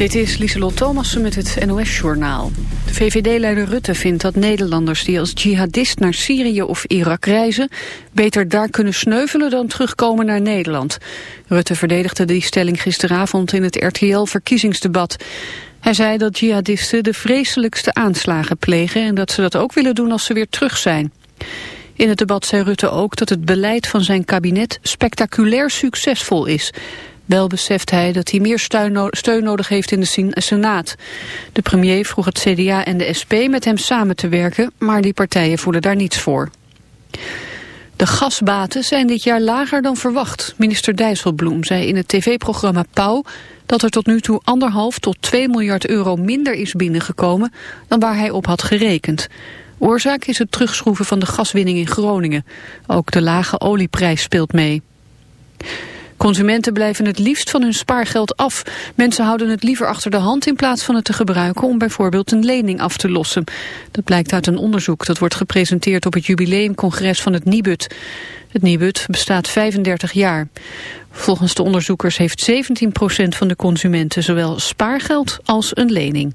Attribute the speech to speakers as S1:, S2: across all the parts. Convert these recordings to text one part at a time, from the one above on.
S1: Dit is Lieselot Thomassen met het NOS-journaal. De VVD-leider Rutte vindt dat Nederlanders die als jihadist naar Syrië of Irak reizen... beter daar kunnen sneuvelen dan terugkomen naar Nederland. Rutte verdedigde die stelling gisteravond in het RTL-verkiezingsdebat. Hij zei dat jihadisten de vreselijkste aanslagen plegen... en dat ze dat ook willen doen als ze weer terug zijn. In het debat zei Rutte ook dat het beleid van zijn kabinet spectaculair succesvol is... Wel beseft hij dat hij meer steun, nodig heeft in de Senaat. De premier vroeg het CDA en de SP met hem samen te werken, maar die partijen voelen daar niets voor. De gasbaten zijn dit jaar lager dan verwacht. Minister Dijsselbloem zei in het tv-programma Pauw dat er tot nu toe anderhalf tot 2 miljard euro minder is binnengekomen dan waar hij op had gerekend. Oorzaak is het terugschroeven van de gaswinning in Groningen. Ook de lage olieprijs speelt mee. Consumenten blijven het liefst van hun spaargeld af. Mensen houden het liever achter de hand in plaats van het te gebruiken om bijvoorbeeld een lening af te lossen. Dat blijkt uit een onderzoek dat wordt gepresenteerd op het jubileumcongres van het Nibud. Het Nibud bestaat 35 jaar. Volgens de onderzoekers heeft 17% van de consumenten zowel spaargeld als een lening.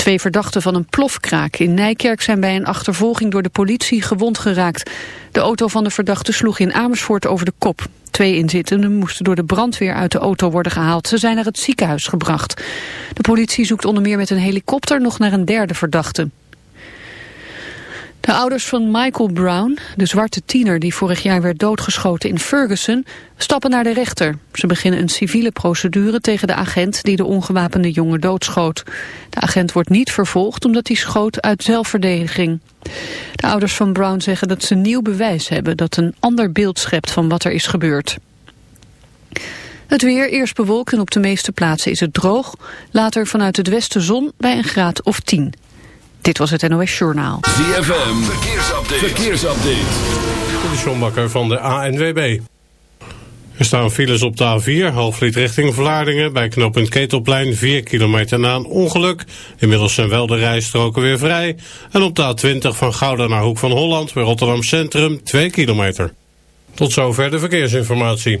S1: Twee verdachten van een plofkraak in Nijkerk zijn bij een achtervolging door de politie gewond geraakt. De auto van de verdachte sloeg in Amersfoort over de kop. Twee inzittenden moesten door de brandweer uit de auto worden gehaald. Ze zijn naar het ziekenhuis gebracht. De politie zoekt onder meer met een helikopter nog naar een derde verdachte. De ouders van Michael Brown, de zwarte tiener die vorig jaar werd doodgeschoten in Ferguson, stappen naar de rechter. Ze beginnen een civiele procedure tegen de agent die de ongewapende jongen doodschoot. De agent wordt niet vervolgd omdat hij schoot uit zelfverdediging. De ouders van Brown zeggen dat ze nieuw bewijs hebben dat een ander beeld schept van wat er is gebeurd. Het weer eerst bewolkt en op de meeste plaatsen is het droog. Later vanuit het westen zon bij een graad of 10. Dit was het NOS Journaal.
S2: ZFM, verkeersupdate. verkeersupdate.
S3: De Sjombakker van de ANWB. Er staan files op de A4, halflied richting Vlaardingen... bij knooppunt Ketelplein, 4 kilometer na een ongeluk. Inmiddels zijn wel de rijstroken weer vrij. En op de A20 van Gouda naar Hoek van Holland... bij Rotterdam Centrum, 2 kilometer. Tot zover de verkeersinformatie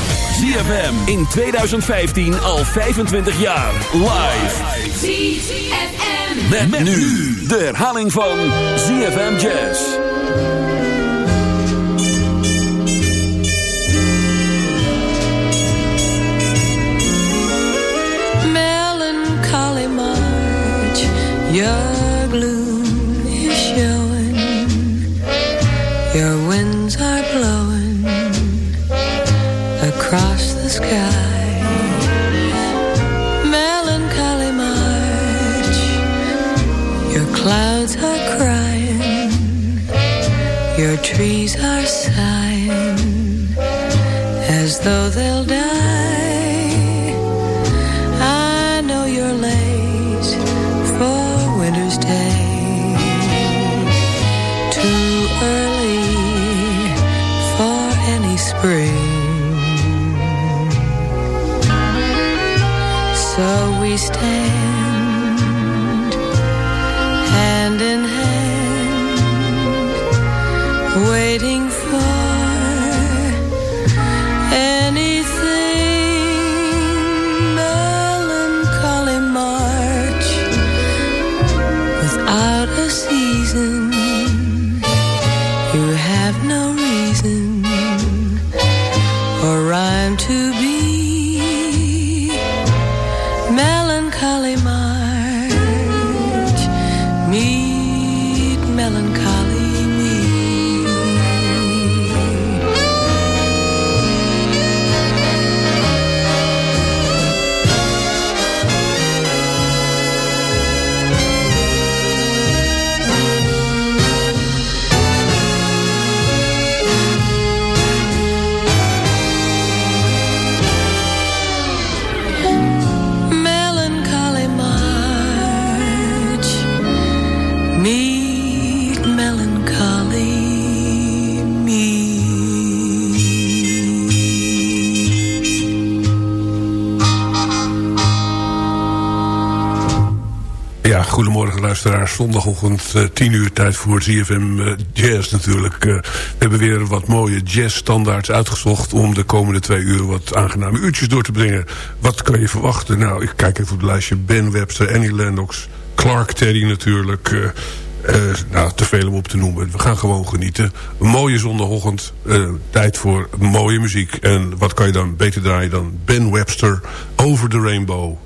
S2: ZFM in 2015 al 25 jaar. Live. ZFM. Met, met nu de herhaling van ZFM Jazz.
S4: Melancholy March, your sky. Melancholy March, your clouds are crying. Your trees are sighing as though they'll die.
S5: Zondagochtend eh, 10 uur tijd voor ZFM eh, Jazz natuurlijk. Eh, we hebben weer wat mooie jazzstandaards uitgezocht... om de komende twee uur wat aangename uurtjes door te brengen. Wat kan je verwachten? Nou, ik kijk even op het lijstje. Ben Webster, Annie Lennox, Clark Terry natuurlijk... eh, nou, te veel om op te noemen. We gaan gewoon genieten. Een mooie zondagochtend. tijd voor mooie muziek. En wat kan je dan beter draaien dan Ben Webster... Over the Rainbow...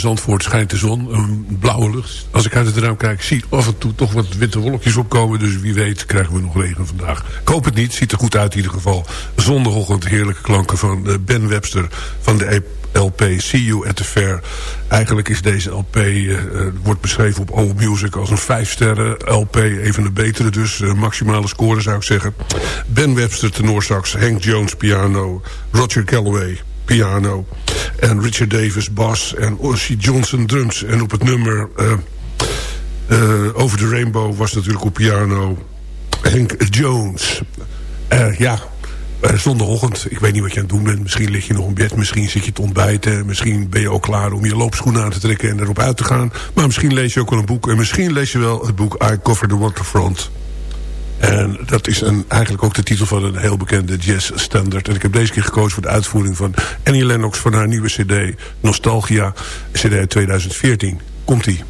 S6: Zandvoort schijnt de zon, een blauwe lucht. Als ik uit het raam kijk, zie ik af en toe toch wat witte wolkjes opkomen. Dus wie weet krijgen we nog regen vandaag. Ik hoop het niet, ziet er goed uit in ieder geval. Zondagochtend heerlijke klanken van eh, Ben Webster van de LP See You at the Fair. Eigenlijk is deze LP, uh, wordt beschreven op All Music als een 5 sterren LP. Een de betere dus, maximale score zou ik zeggen. Ben Webster tenorsax, Hank Jones piano, Roger Calloway piano. En Richard Davis bas en Ossie Johnson drums. En op het nummer uh, Over the Rainbow was natuurlijk op piano Hank Jones. ja, uh, zondagochtend, ik weet niet wat je aan het doen bent. Misschien lig je nog in bed, misschien zit je te ontbijten. Misschien ben je ook klaar om je loopschoenen aan te trekken en erop uit te gaan. Maar misschien lees je ook wel een boek. En misschien lees je wel het boek I Cover the Waterfront. En dat is een, eigenlijk ook de titel van een heel bekende jazz standard. En ik heb deze keer gekozen voor de uitvoering van Annie Lennox... van haar nieuwe cd Nostalgia, cd 2014. Komt-ie.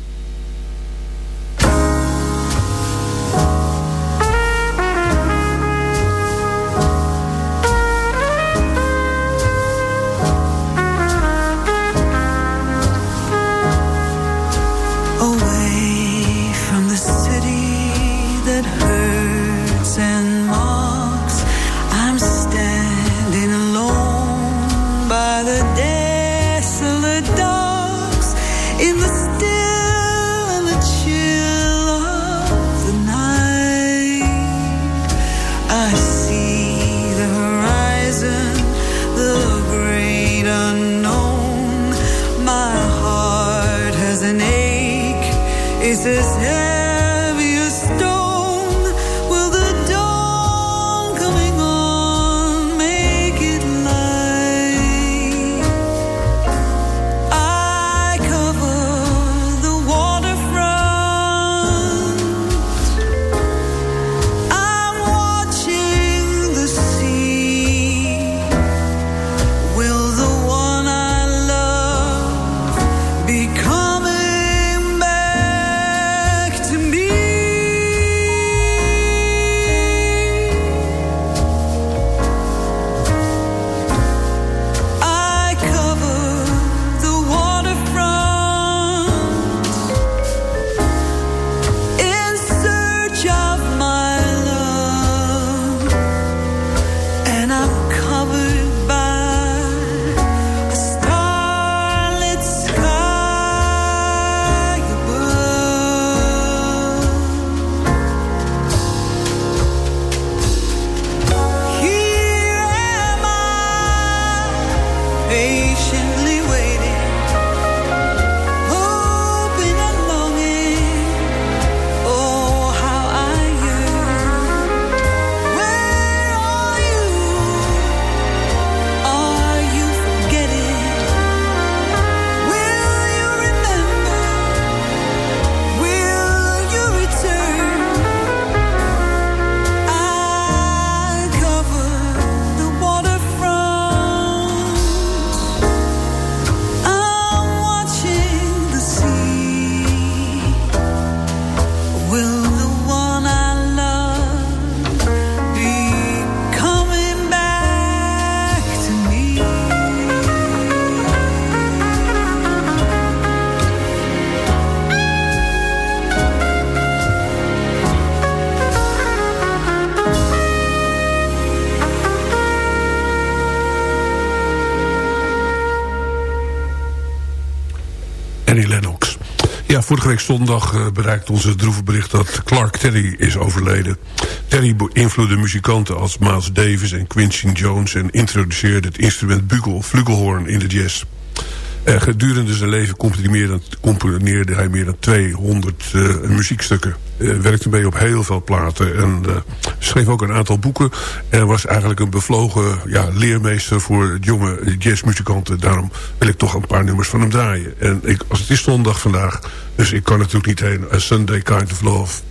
S6: Vorige week zondag uh, bereikt onze droeve bericht dat Clark Terry is overleden. Terry beïnvloedde muzikanten als Miles Davis en Quincy Jones... en introduceerde het instrument bugel flugelhorn in de jazz. Uh, gedurende zijn leven componeerde hij meer dan 200 uh, eh, muziekstukken. Uh, werkte mee op heel veel platen en schreef ook een aantal boeken. En was eigenlijk een bevlogen ja, leermeester voor jonge jazzmuzikanten. Daarom wil ik toch een paar nummers van hem draaien. En ik, als het is zondag vandaag, dus ik kan natuurlijk niet heen. A Sunday Kind of Love.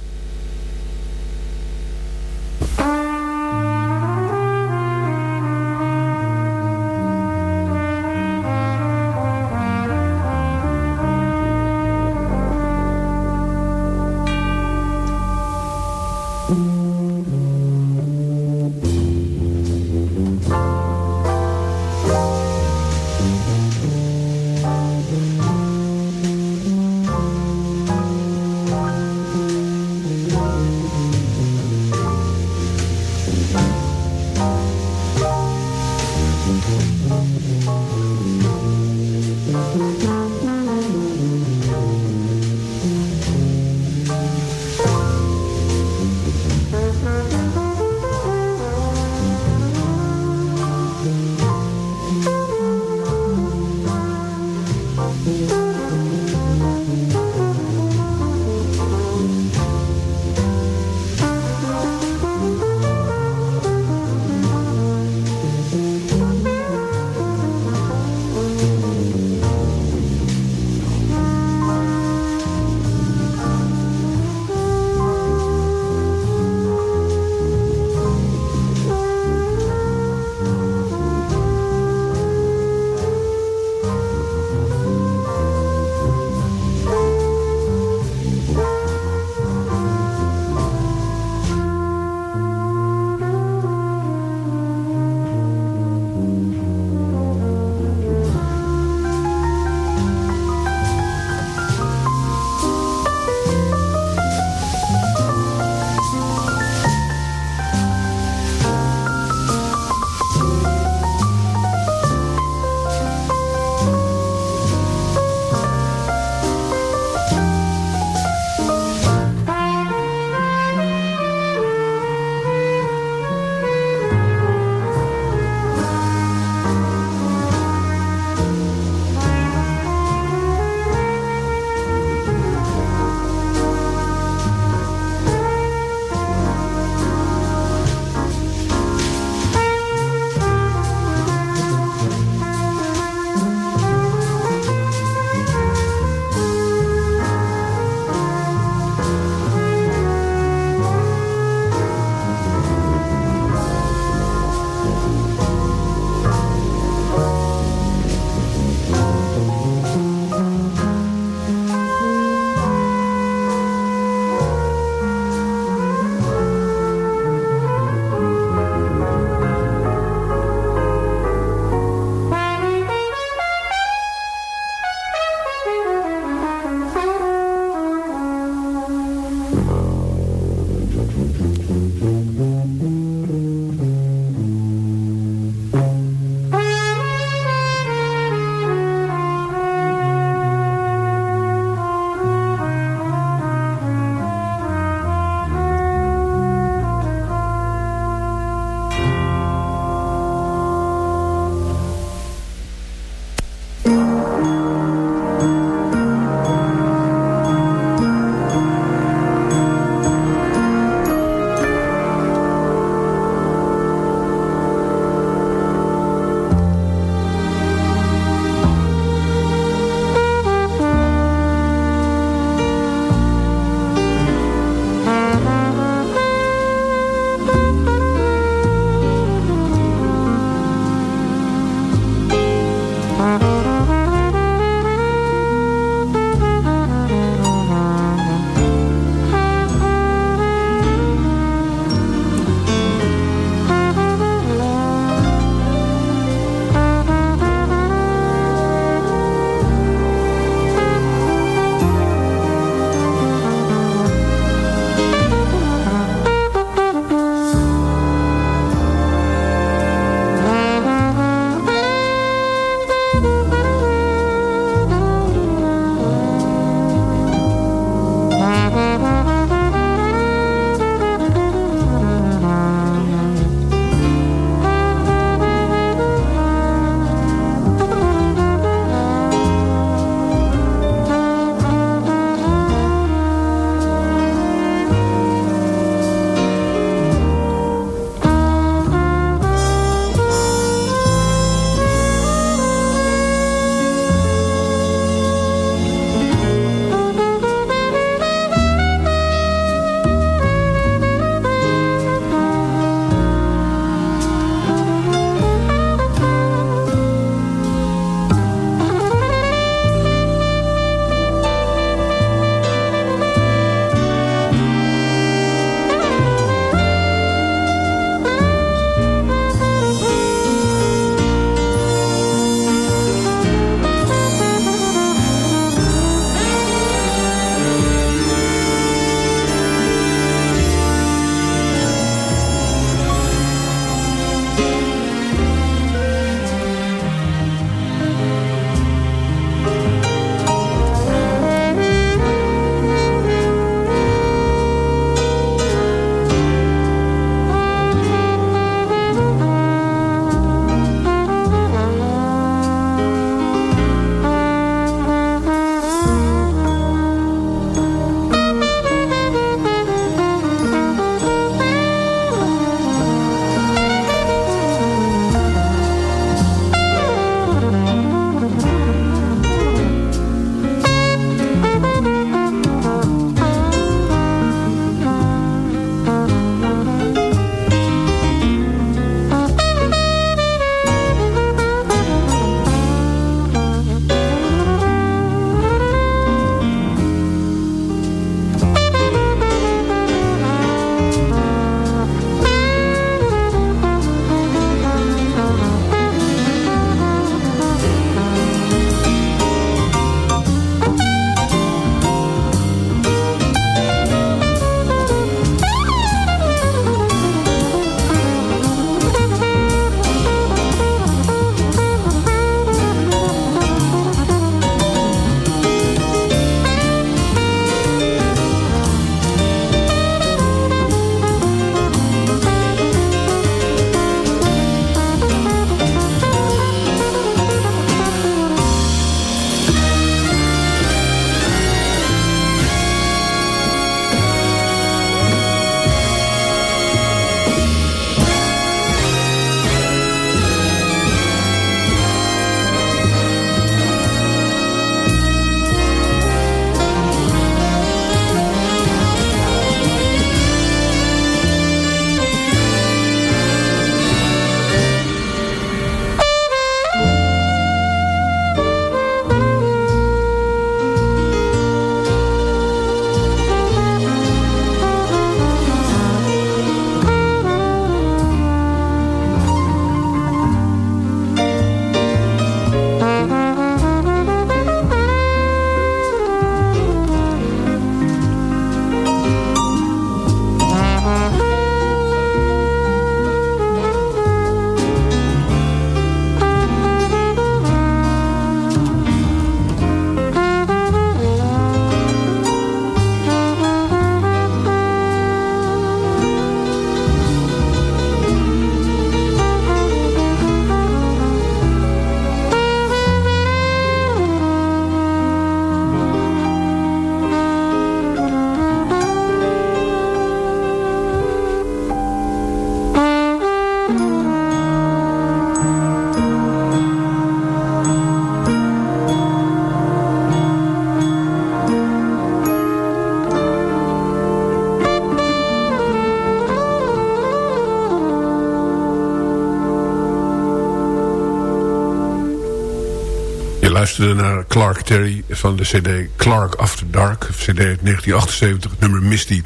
S5: Naar Clark Terry van de cd Clark After Dark. cd uit 1978, nummer Misty.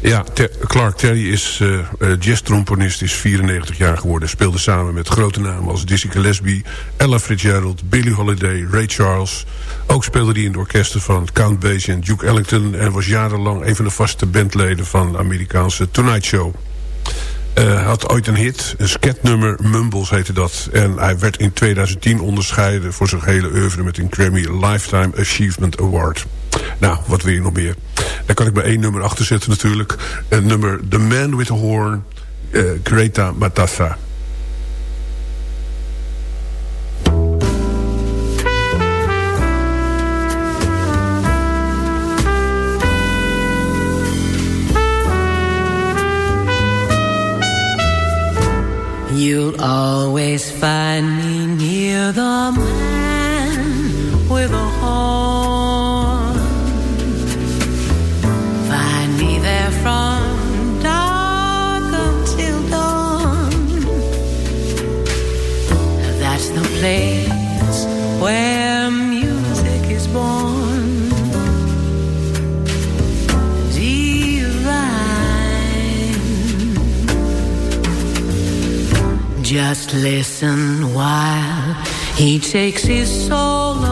S5: Ja, Clark Terry is uh, jazz-tromponist, is 94 jaar geworden. Speelde samen met grote namen als Dizzy Gillespie, Ella Fitzgerald, Billie Holiday, Ray Charles. Ook speelde hij in de orkesten van Count Basie en Duke Ellington... en was jarenlang een van de vaste bandleden van de Amerikaanse Tonight Show. Uh, had ooit een hit, een sketnummer, Mumbles heette dat. En hij werd in 2010 onderscheiden voor zijn hele oeuvre... met een Grammy Lifetime Achievement Award. Nou, wat wil je nog meer? Daar kan ik maar één nummer achter zetten natuurlijk. Een nummer The Man with the Horn, uh, Greta Matassa.
S4: Always find me near the listen while he takes his solo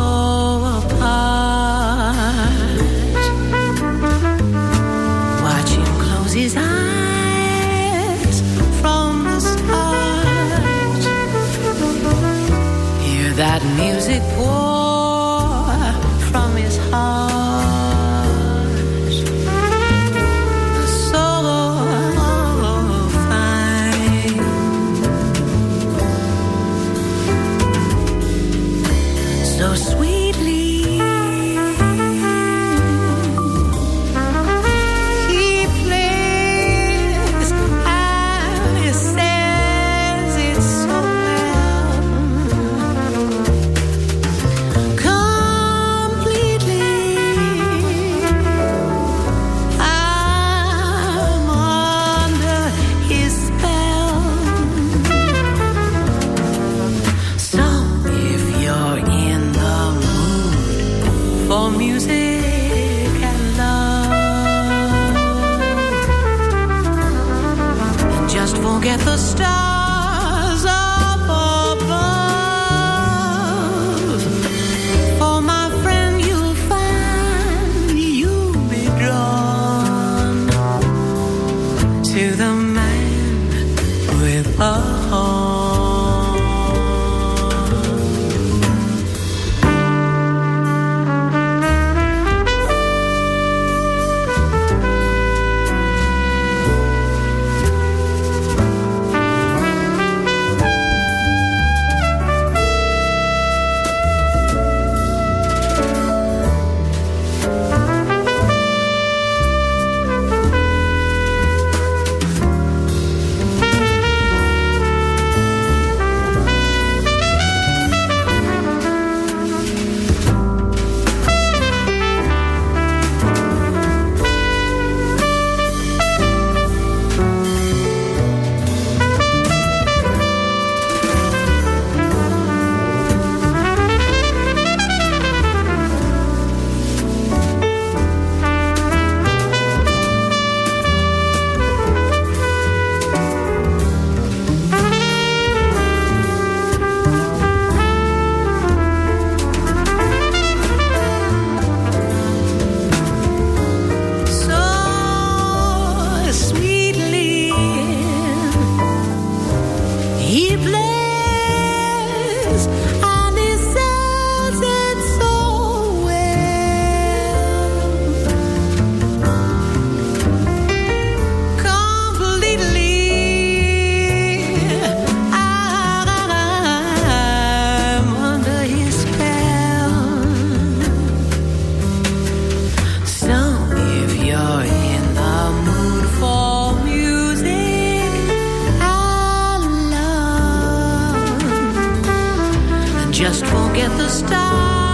S4: forget the stars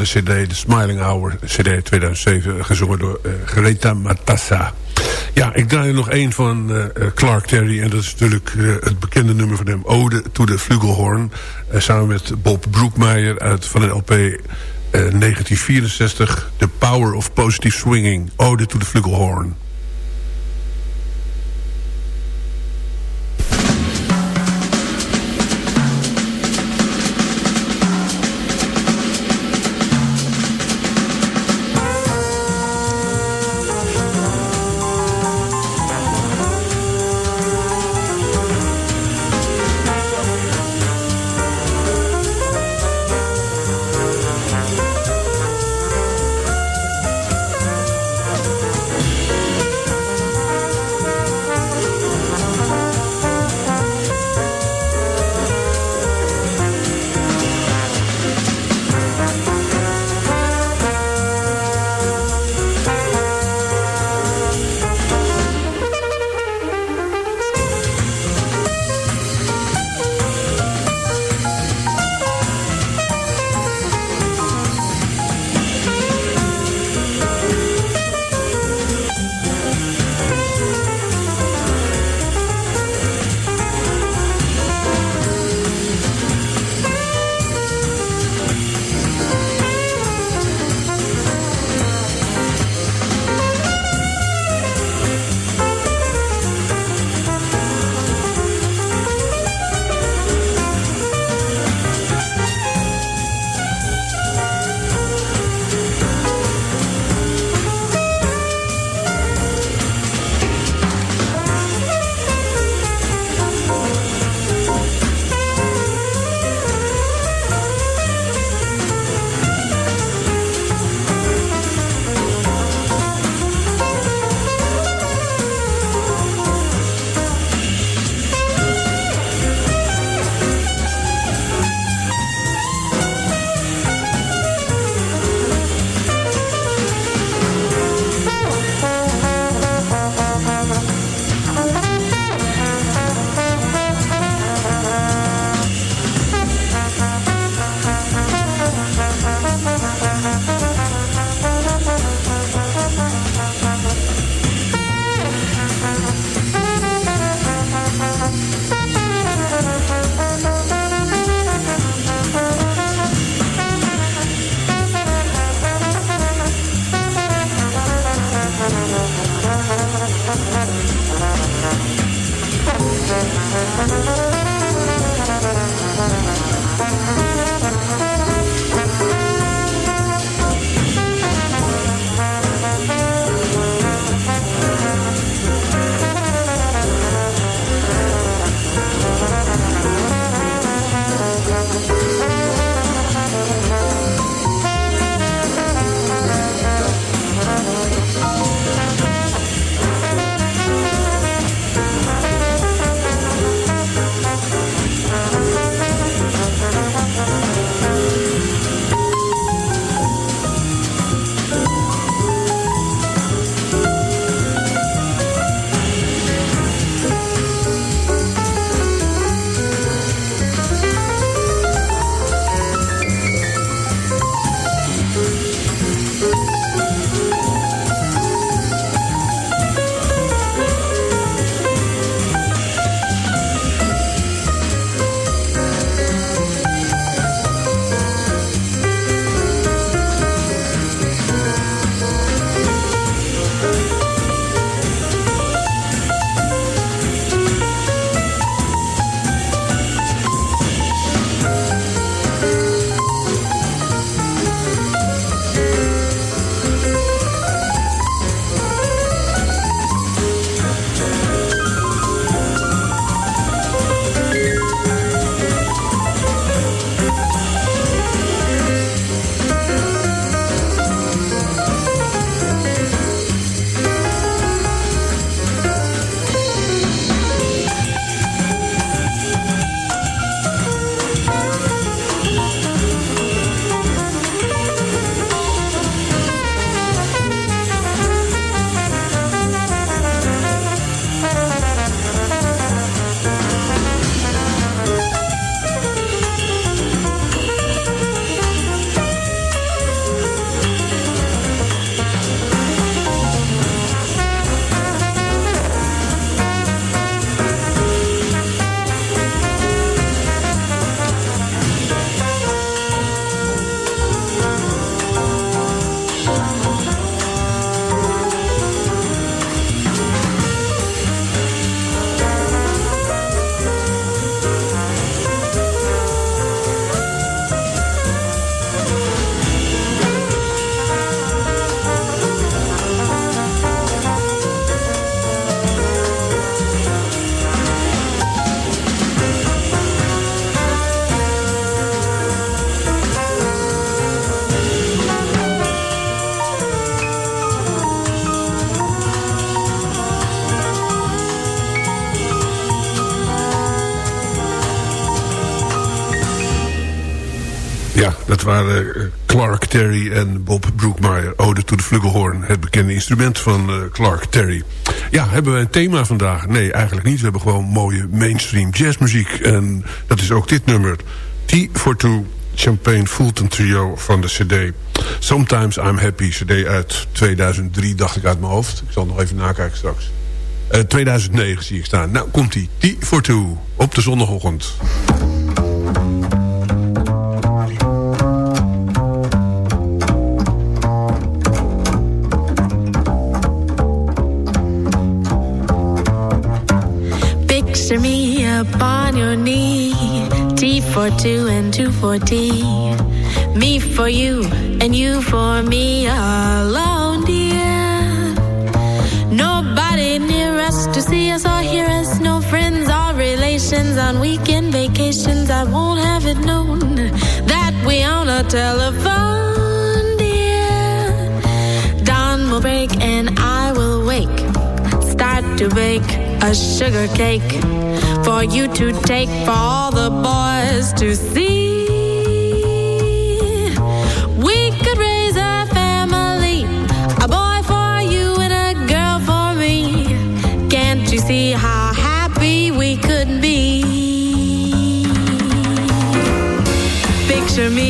S5: de cd The Smiling Hour, cd 2007, gezongen door uh, Greta Matassa. Ja, ik draai er nog één van uh, Clark Terry. En dat is natuurlijk het bekende nummer van hem. Ode to the Flugelhorn. samen met Bob Broekmeijer uit, van de LP 1964. The Power of Positive Swinging. Ode to the Flugelhorn. En Bob Brookmeyer. Ode to the Flugelhorn. Het bekende instrument van eh, Clark Terry. Ja, hebben we een thema vandaag? Nee, eigenlijk niet. We hebben gewoon mooie mainstream jazzmuziek. En dat is ook dit nummer. T for Two Champagne Fulton Trio van de cd. Sometimes I'm Happy, cd uit 2003, dacht ik uit mijn hoofd. Ik zal nog even nakijken straks. 2009 zie ik staan. Nou, komt-ie. T for Two op de zondagochtend.
S7: For two and two for tea. Me for you and you for me alone, dear. Nobody near us to see us or hear us. No friends or relations on weekend vacations. I won't have it known that we own a telephone, dear. Dawn will break and I will wake. Start to bake a sugar cake for you to take for all the boys to see. We could raise a family, a boy for you and a girl for me. Can't you see how happy we could be? Picture me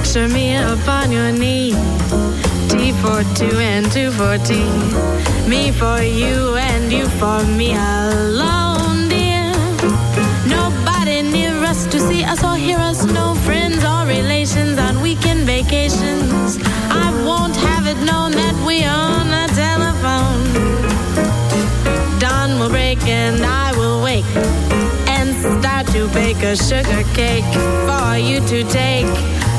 S7: Picture me upon your knee. T for two and two for tea. Me for you and you for me alone, dear. Nobody near us to see us or hear us. No friends or relations on weekend vacations. I won't have it known that we own a telephone. Dawn will break and I will wake and start to bake a sugar cake for you to take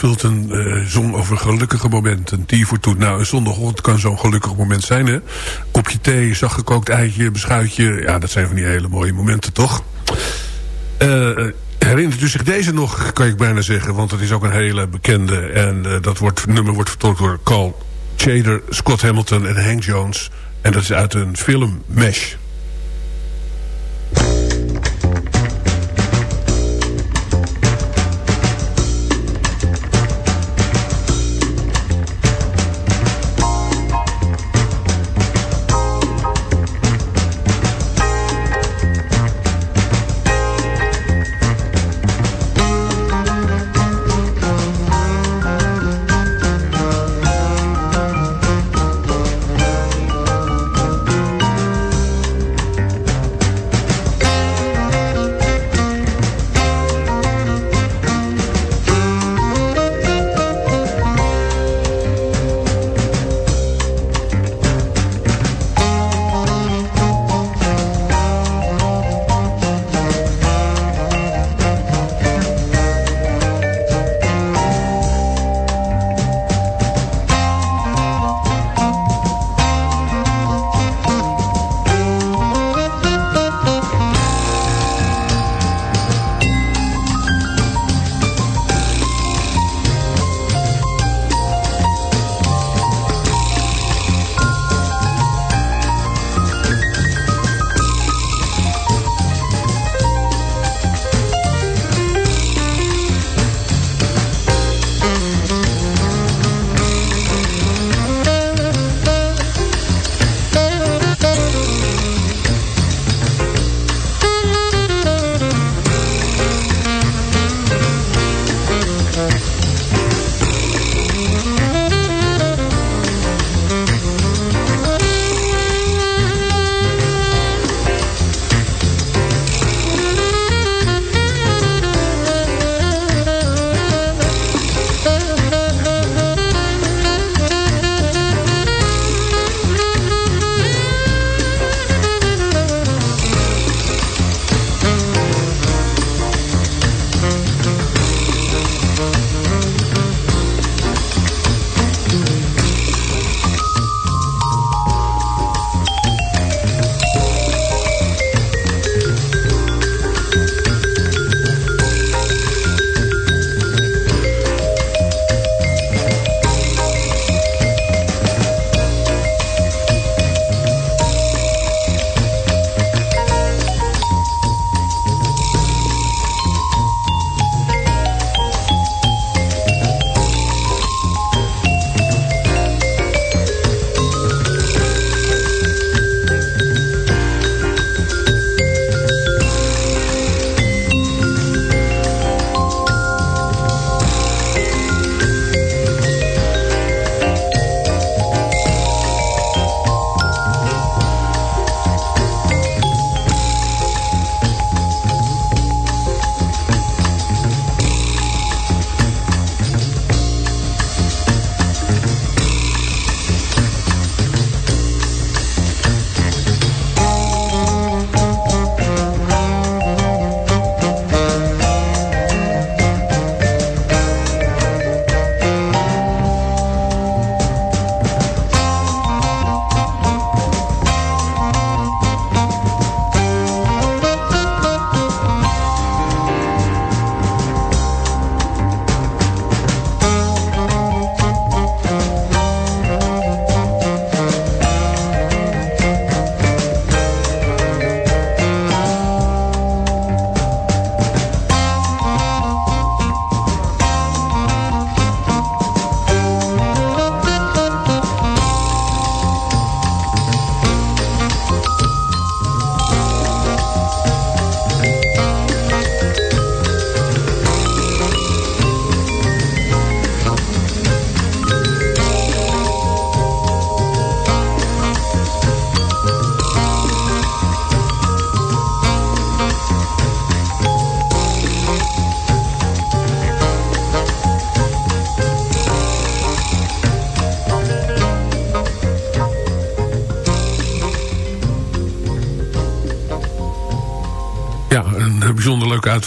S5: Fulton uh, zong over gelukkige momenten. Die voor toe. Nou, een zondagochtend kan zo'n gelukkig moment zijn, hè? Kopje thee, zachtgekookt eitje, beschuitje. Ja, dat zijn van die hele mooie momenten, toch? Uh, herinnert u zich deze nog, kan ik bijna zeggen. Want het is ook een hele bekende. En uh, dat wordt, nummer wordt vertolkt door Carl Chader, Scott Hamilton en Hank Jones. En dat is uit een film Mesh.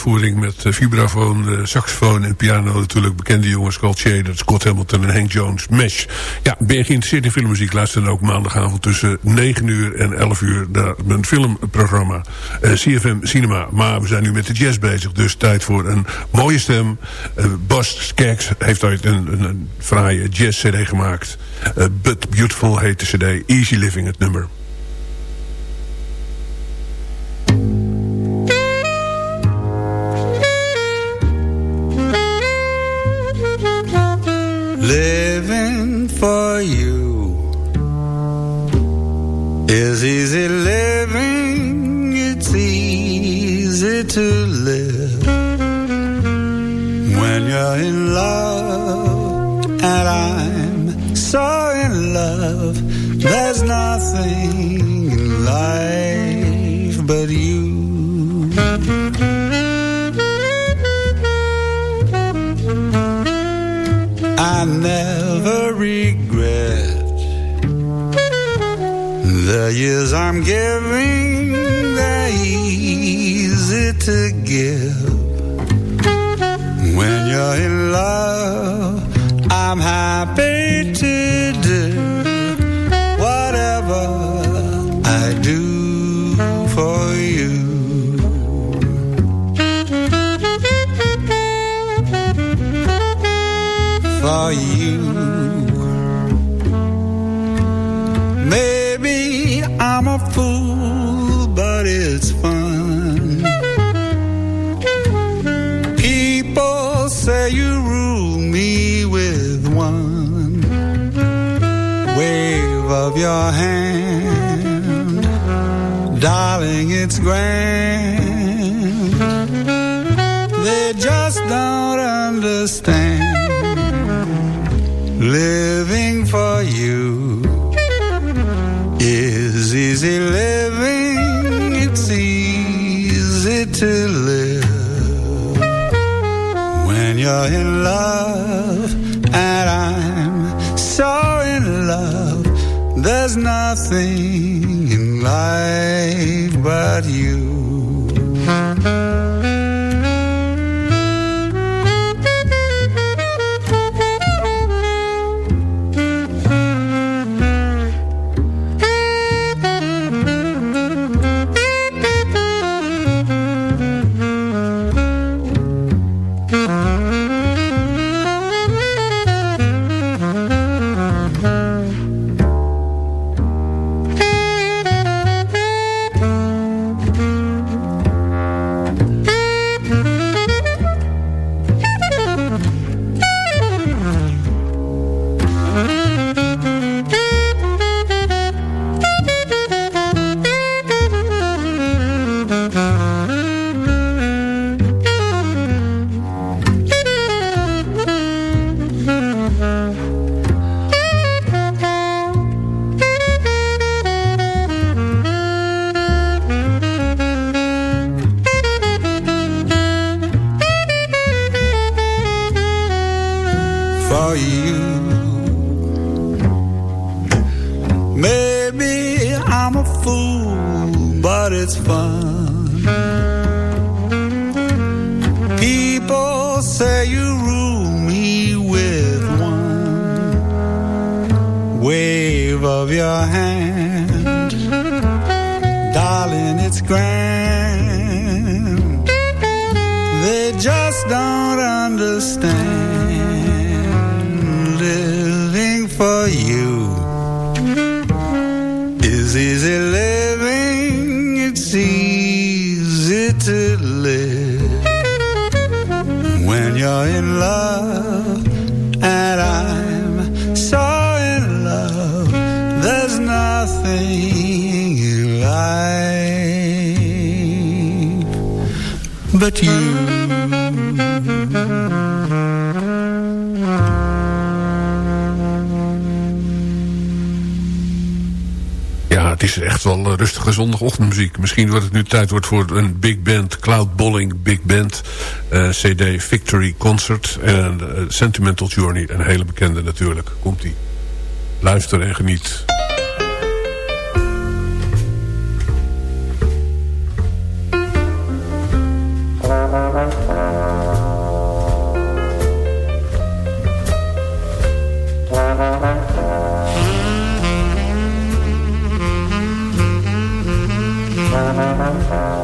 S5: Uitvoering met uh, vibrafoon, uh, saxofoon en piano. Natuurlijk bekende jongens, Carl Shader, Scott Hamilton en Hank Jones, Mesh. Ja, ben je geïnteresseerd in filmmuziek? Luister dan ook maandagavond tussen 9 uur en 11 uur naar een filmprogramma. Uh, CFM Cinema. Maar we zijn nu met de jazz bezig, dus tijd voor een mooie stem. Bas Skaggs heeft ooit een, een, fraaie jazz-cd gemaakt. But Beautiful heet de cd. Easy Living, het nummer.
S8: Living for you is easy living. It's easy to live when you're in love, and I'm so in love. There's nothing in life but you. I never regret the years I'm giving. They're easy to give when you're in love. I'm happy
S5: zondagochtendmuziek. Misschien wordt het nu tijd wordt voor een big band, Cloud Bolling Big Band, eh, CD Victory Concert en eh, Sentimental Journey, een hele bekende natuurlijk. Komt-ie. Luister en geniet. Cloud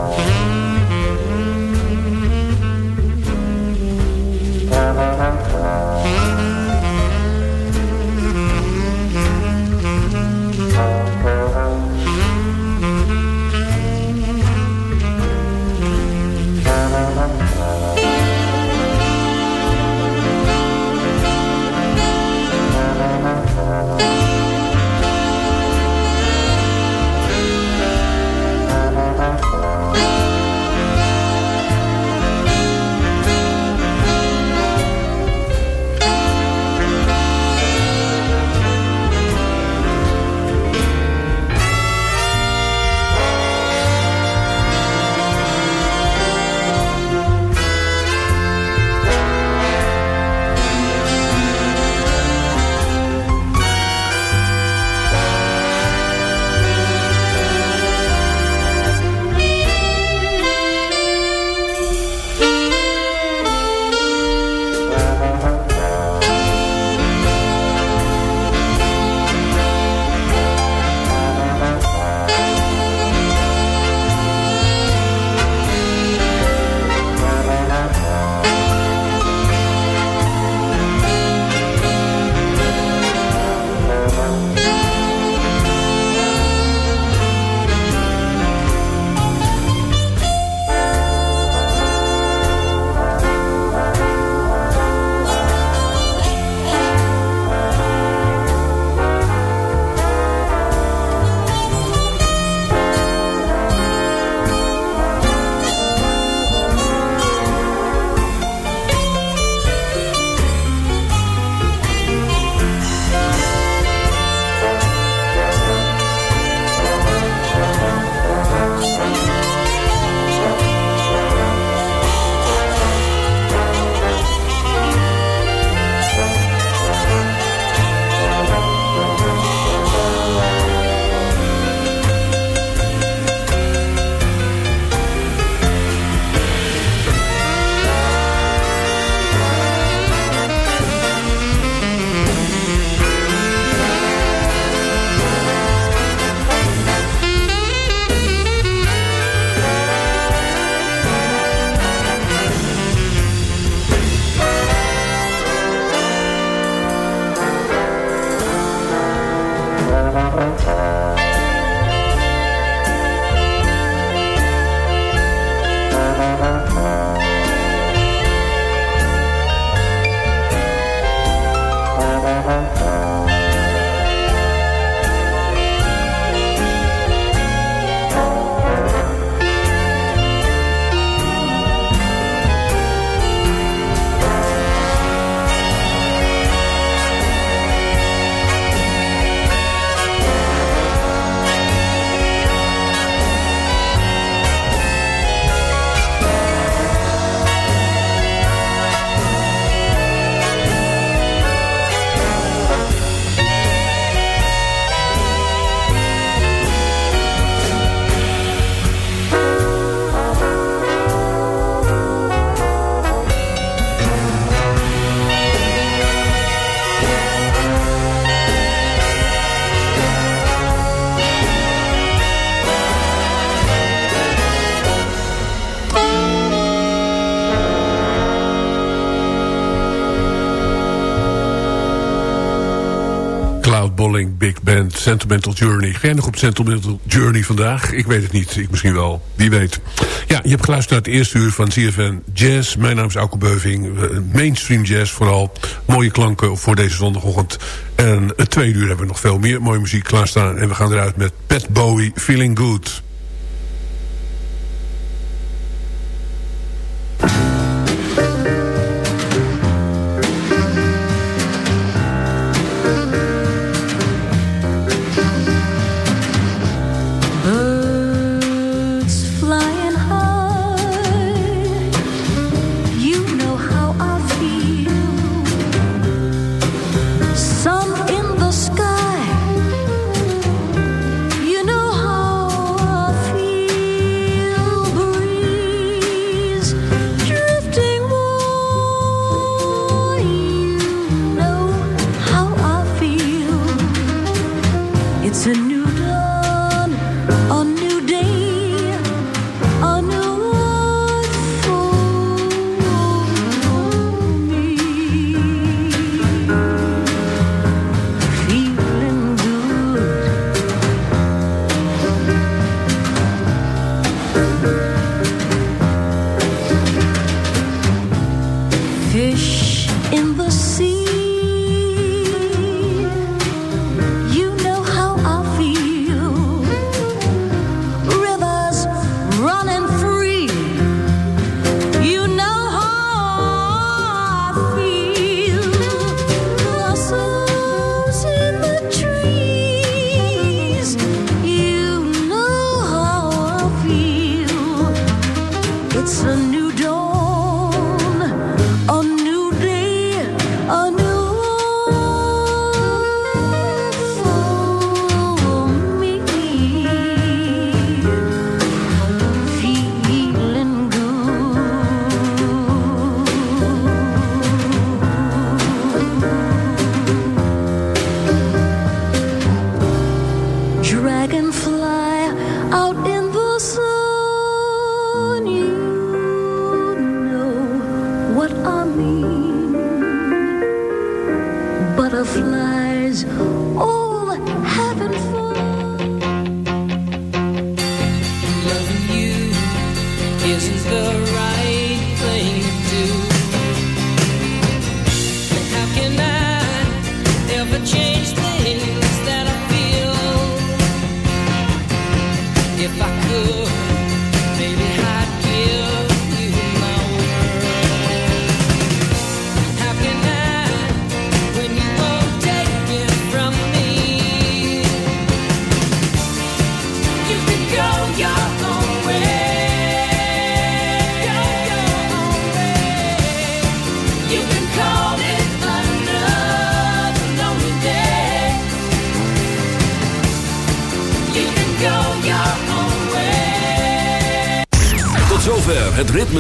S5: Bolling Big Band Sentimental Journey. Ga nog op Sentimental Journey vandaag? Ik weet het niet. Ik misschien wel. Wie weet. Ja, je hebt geluisterd naar het eerste uur van CFN Jazz. Mijn naam is Auke Beuving. Eh, Mainstream jazz vooral. Mooie klanken voor deze zondagochtend. En het tweede uur hebben we nog veel meer mooie muziek klaarstaan. En we gaan eruit met Pat Bowie, Feeling Good.